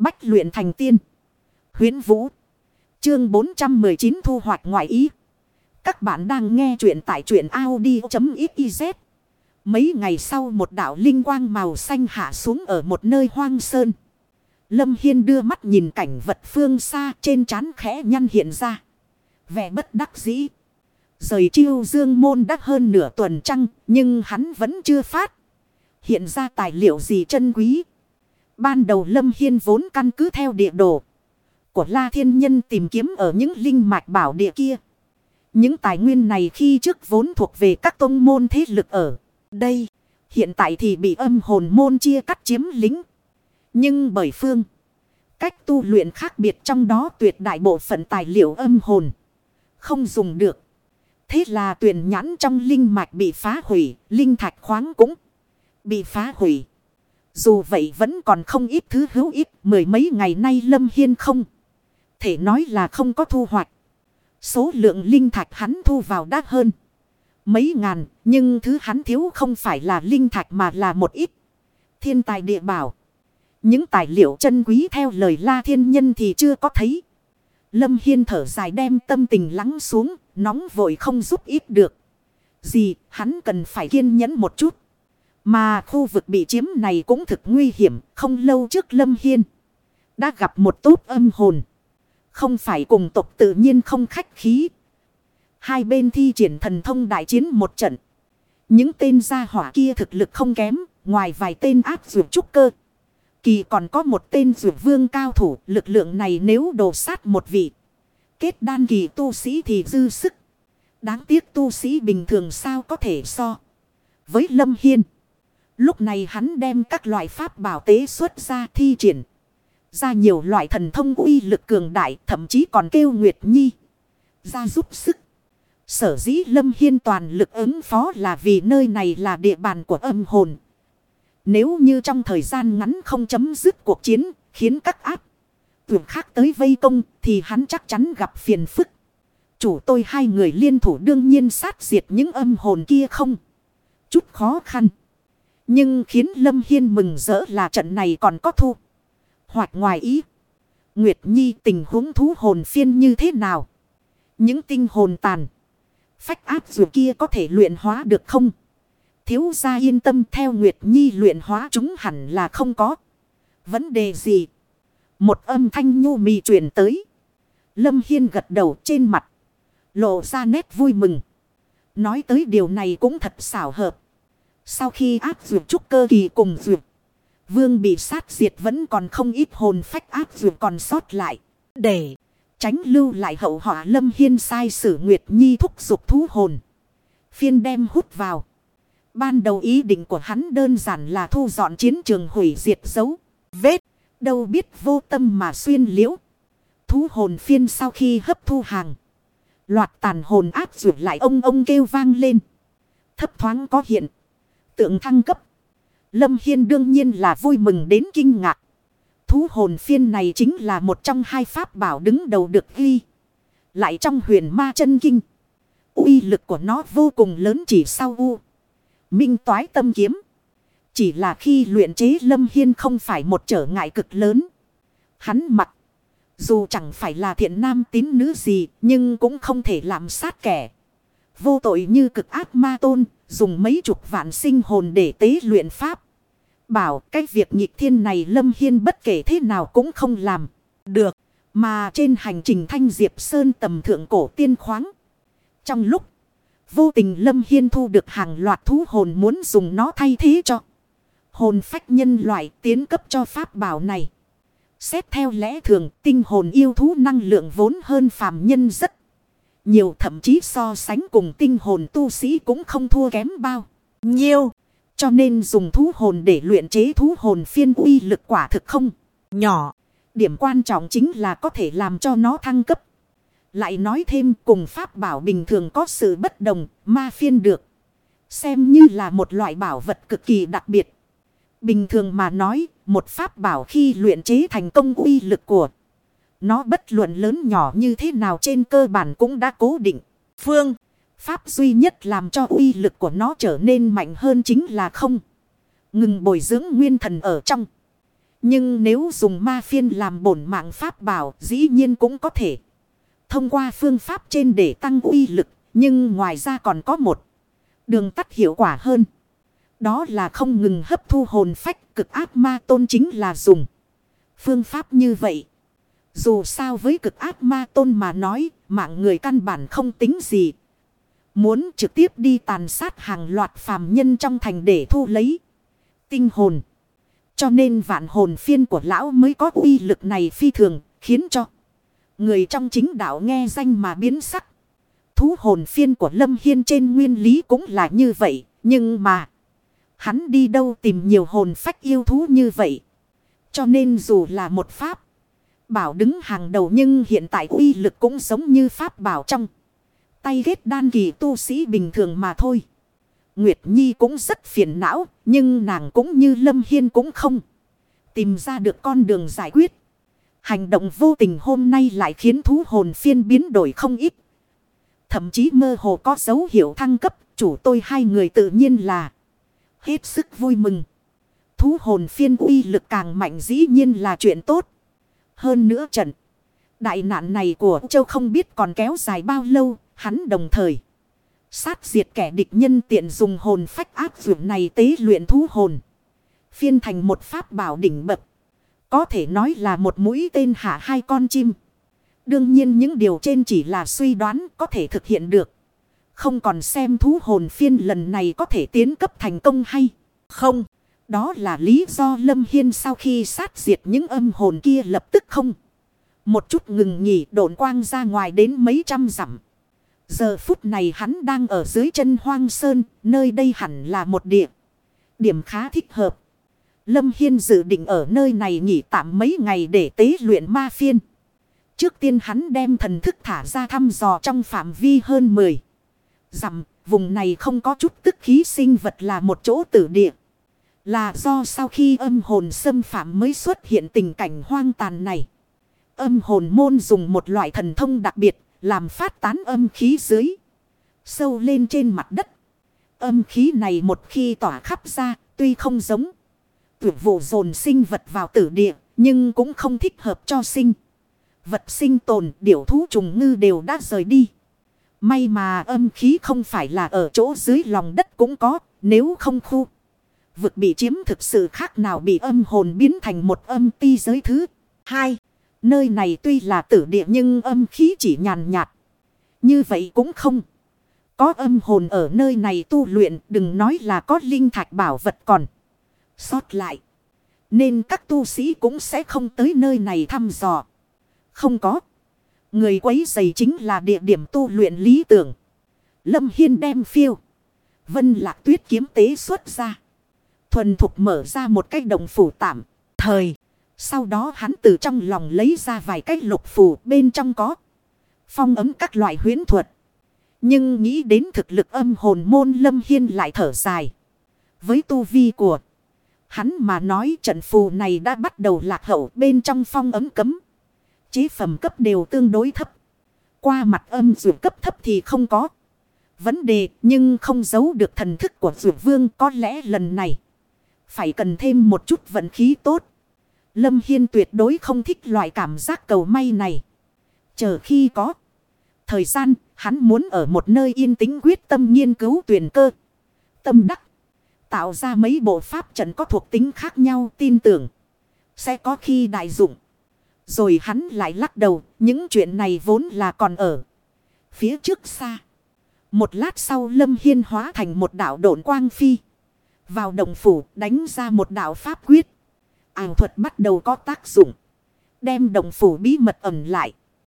Bách luyện thành tiên. Huyến Vũ. Chương 419 thu hoạch ngoại ý. Các bạn đang nghe truyện tại truyện Audi.xyz. Mấy ngày sau một đảo linh quang màu xanh hạ xuống ở một nơi hoang sơn. Lâm Hiên đưa mắt nhìn cảnh vật phương xa trên trán khẽ nhăn hiện ra. Vẻ bất đắc dĩ. Rời chiêu dương môn đã hơn nửa tuần trăng, nhưng hắn vẫn chưa phát. Hiện ra tài liệu gì chân quý. Ban đầu Lâm Hiên vốn căn cứ theo địa đồ của La Thiên Nhân tìm kiếm ở những linh mạch bảo địa kia. Những tài nguyên này khi trước vốn thuộc về các tông môn thế lực ở đây. Hiện tại thì bị âm hồn môn chia cắt chiếm lính. Nhưng bởi phương, cách tu luyện khác biệt trong đó tuyệt đại bộ phận tài liệu âm hồn. Không dùng được. Thế là tuyển nhãn trong linh mạch bị phá hủy, linh thạch khoáng cũng bị phá hủy. Dù vậy vẫn còn không ít thứ hữu ích, mười mấy ngày nay Lâm Hiên không. Thể nói là không có thu hoạch. Số lượng linh thạch hắn thu vào đắt hơn. Mấy ngàn, nhưng thứ hắn thiếu không phải là linh thạch mà là một ít. Thiên tài địa bảo. Những tài liệu chân quý theo lời la thiên nhân thì chưa có thấy. Lâm Hiên thở dài đem tâm tình lắng xuống, nóng vội không giúp ít được. Gì, hắn cần phải kiên nhẫn một chút. Mà khu vực bị chiếm này cũng thực nguy hiểm, không lâu trước Lâm Hiên. Đã gặp một tốt âm hồn. Không phải cùng tộc tự nhiên không khách khí. Hai bên thi triển thần thông đại chiến một trận. Những tên gia hỏa kia thực lực không kém, ngoài vài tên áp dược trúc cơ. Kỳ còn có một tên dược vương cao thủ, lực lượng này nếu đổ sát một vị. Kết đan kỳ tu sĩ thì dư sức. Đáng tiếc tu sĩ bình thường sao có thể so. Với Lâm Hiên. Lúc này hắn đem các loại pháp bảo tế xuất ra thi triển. Ra nhiều loại thần thông uy lực cường đại thậm chí còn kêu Nguyệt Nhi. Ra giúp sức. Sở dĩ Lâm Hiên toàn lực ứng phó là vì nơi này là địa bàn của âm hồn. Nếu như trong thời gian ngắn không chấm dứt cuộc chiến, khiến các áp tưởng khác tới vây công, thì hắn chắc chắn gặp phiền phức. Chủ tôi hai người liên thủ đương nhiên sát diệt những âm hồn kia không. Chút khó khăn. Nhưng khiến Lâm Hiên mừng rỡ là trận này còn có thu. Hoặc ngoài ý. Nguyệt Nhi tình huống thú hồn phiên như thế nào? Những tinh hồn tàn. Phách áp dù kia có thể luyện hóa được không? Thiếu gia yên tâm, theo Nguyệt Nhi luyện hóa chúng hẳn là không có. Vấn đề gì? Một âm thanh nhu mì truyền tới. Lâm Hiên gật đầu trên mặt. Lộ ra nét vui mừng. Nói tới điều này cũng thật xảo hợp. Sau khi áp dược trúc cơ kỳ cùng dược. Vương bị sát diệt vẫn còn không ít hồn phách áp dược còn sót lại. Để tránh lưu lại hậu họa lâm hiên sai sử Nguyệt Nhi thúc dục thú hồn. Phiên đem hút vào. Ban đầu ý định của hắn đơn giản là thu dọn chiến trường hủy diệt dấu. Vết. Đâu biết vô tâm mà xuyên liễu. Thú hồn phiên sau khi hấp thu hàng. Loạt tàn hồn áp dược lại ông ông kêu vang lên. Thấp thoáng có hiện tượng thăng cấp. Lâm Hiên đương nhiên là vui mừng đến kinh ngạc. Thú hồn phiên này chính là một trong hai pháp bảo đứng đầu được ghi. Lại trong huyền ma chân kinh. uy lực của nó vô cùng lớn chỉ sau u. Minh toái tâm kiếm. Chỉ là khi luyện chế Lâm Hiên không phải một trở ngại cực lớn. Hắn mặc. Dù chẳng phải là thiện nam tín nữ gì, nhưng cũng không thể làm sát kẻ. Vô tội như cực ác ma tôn Dùng mấy chục vạn sinh hồn để tế luyện pháp. Bảo cái việc nhịp thiên này Lâm Hiên bất kể thế nào cũng không làm. Được. Mà trên hành trình thanh diệp sơn tầm thượng cổ tiên khoáng. Trong lúc, vô tình Lâm Hiên thu được hàng loạt thú hồn muốn dùng nó thay thế cho. Hồn phách nhân loại tiến cấp cho pháp bảo này. Xét theo lẽ thường, tinh hồn yêu thú năng lượng vốn hơn phàm nhân rất nhiều thậm chí so sánh cùng tinh hồn tu sĩ cũng không thua kém bao. Nhiêu. Cho nên dùng thú hồn để luyện chế thú hồn phiên uy lực quả thực không. Nhỏ. Điểm quan trọng chính là có thể làm cho nó thăng cấp. Lại nói thêm cùng pháp bảo bình thường có sự bất đồng, ma phiên được. Xem như là một loại bảo vật cực kỳ đặc biệt. Bình thường mà nói, một pháp bảo khi luyện chế thành công uy lực của nó bất luận lớn nhỏ như thế nào trên cơ bản cũng đã cố định. Phương, pháp duy nhất làm cho uy lực của nó trở nên mạnh hơn chính là không. Ngừng bồi dưỡng nguyên thần ở trong. Nhưng nếu dùng ma phiên làm bổn mạng pháp bảo dĩ nhiên cũng có thể. Thông qua phương pháp trên để tăng uy lực. Nhưng ngoài ra còn có một đường tắt hiệu quả hơn. Đó là không ngừng hấp thu hồn phách cực ác ma tôn chính là dùng. Phương pháp như vậy. Dù sao với cực ác ma tôn mà nói, mạng người căn bản không tính gì. Muốn trực tiếp đi tàn sát hàng loạt phàm nhân trong thành để thu lấy tinh hồn. Cho nên vạn hồn phiên của lão mới có uy lực này phi thường, khiến cho người trong chính đạo nghe danh mà biến sắc. Thú hồn phiên của Lâm Hiên trên nguyên lý cũng là như vậy, nhưng mà hắn đi đâu tìm nhiều hồn phách yêu thú như vậy. Cho nên dù là một pháp bảo đứng hàng đầu nhưng hiện tại uy lực cũng giống như pháp bảo trong tay ghét đan kỳ tu sĩ bình thường mà thôi. Nguyệt Nhi cũng rất phiền não, nhưng nàng cũng như Lâm Hiên cũng không. Tìm ra được con đường giải quyết. Hành động vô tình hôm nay lại khiến thú hồn phiên biến đổi không ít. Thậm chí mơ hồ có dấu hiệu thăng cấp, chủ tôi hai người tự nhiên là hết sức vui mừng. Thú hồn phiên uy lực càng mạnh dĩ nhiên là chuyện tốt. Hơn nữa trận. Đại nạn này của châu không biết còn kéo dài bao lâu, hắn đồng thời. Sát diệt kẻ địch nhân tiện dùng hồn phách áp dụng này tế luyện thú hồn. Phiên thành một pháp bảo đỉnh bậc. Có thể nói là một mũi tên hạ hai con chim. Đương nhiên những điều trên chỉ là suy đoán có thể thực hiện được. Không còn xem thú hồn phiên lần này có thể tiến cấp thành công hay không. Đó là lý do Lâm Hiên sau khi sát diệt những âm hồn kia lập tức không. Một chút ngừng nghỉ độn quang ra ngoài đến mấy trăm dặm. Giờ phút này hắn đang ở dưới chân hoang sơn, nơi đây hẳn là một địa. Điểm khá thích hợp. Lâm Hiên dự định ở nơi này nghỉ tạm mấy ngày để tế luyện ma phiên. Trước tiên hắn đem thần thức thả ra thăm dò trong phạm vi hơn 10. Dặm, vùng này không có chút tức khí sinh vật là một chỗ tử địa. Là do sau khi âm hồn xâm phạm mới xuất hiện tình cảnh hoang tàn này. Âm hồn môn dùng một loại thần thông đặc biệt làm phát tán âm khí dưới. Sâu lên trên mặt đất. Âm khí này một khi tỏa khắp ra, tuy không giống. Tuyệt vụ dồn sinh vật vào tử địa, nhưng cũng không thích hợp cho sinh. Vật sinh tồn, điểu thú trùng ngư đều đã rời đi. May mà âm khí không phải là ở chỗ dưới lòng đất cũng có, nếu không khu. Vực bị chiếm thực sự khác nào bị âm hồn biến thành một âm ti giới thứ. Hai. Nơi này tuy là tử địa nhưng âm khí chỉ nhàn nhạt. Như vậy cũng không. Có âm hồn ở nơi này tu luyện, đừng nói là có linh thạch bảo vật còn. Xót lại. Nên các tu sĩ cũng sẽ không tới nơi này thăm dò. Không có. Người quấy giày chính là địa điểm tu luyện lý tưởng. Lâm Hiên đem phiêu. Vân lạc tuyết kiếm tế xuất ra. Thuần thục mở ra một cái đồng phủ tạm. Thời. Sau đó hắn từ trong lòng lấy ra vài cái lục phủ, bên trong có. Phong ấm các loại huyến thuật. Nhưng nghĩ đến thực lực âm hồn môn lâm hiên lại thở dài. Với tu vi của hắn mà nói, trận phù này đã bắt đầu lạc hậu, bên trong phong ấm cấm. Chế phẩm cấp đều tương đối thấp. Qua mặt âm dù cấp thấp thì không có. Vấn đề, nhưng không giấu được thần thức của dù vương, có lẽ lần này. Phải cần thêm một chút vận khí tốt. Lâm Hiên tuyệt đối không thích loại cảm giác cầu may này. Chờ khi có thời gian, hắn muốn ở một nơi yên tĩnh quyết tâm nghiên cứu tuyển cơ. Tâm đắc. Tạo ra mấy bộ pháp trận có thuộc tính khác nhau tin tưởng. Sẽ có khi đại dụng. Rồi hắn lại lắc đầu. Những chuyện này vốn là còn ở. Phía trước xa. Một lát sau Lâm Hiên hóa thành một đảo độn quang phi. Vào đồng phủ, đánh ra một đạo pháp quyết ảo thuật bắt đầu có tác dụng. Đem đồng phủ bí mật ẩn lại.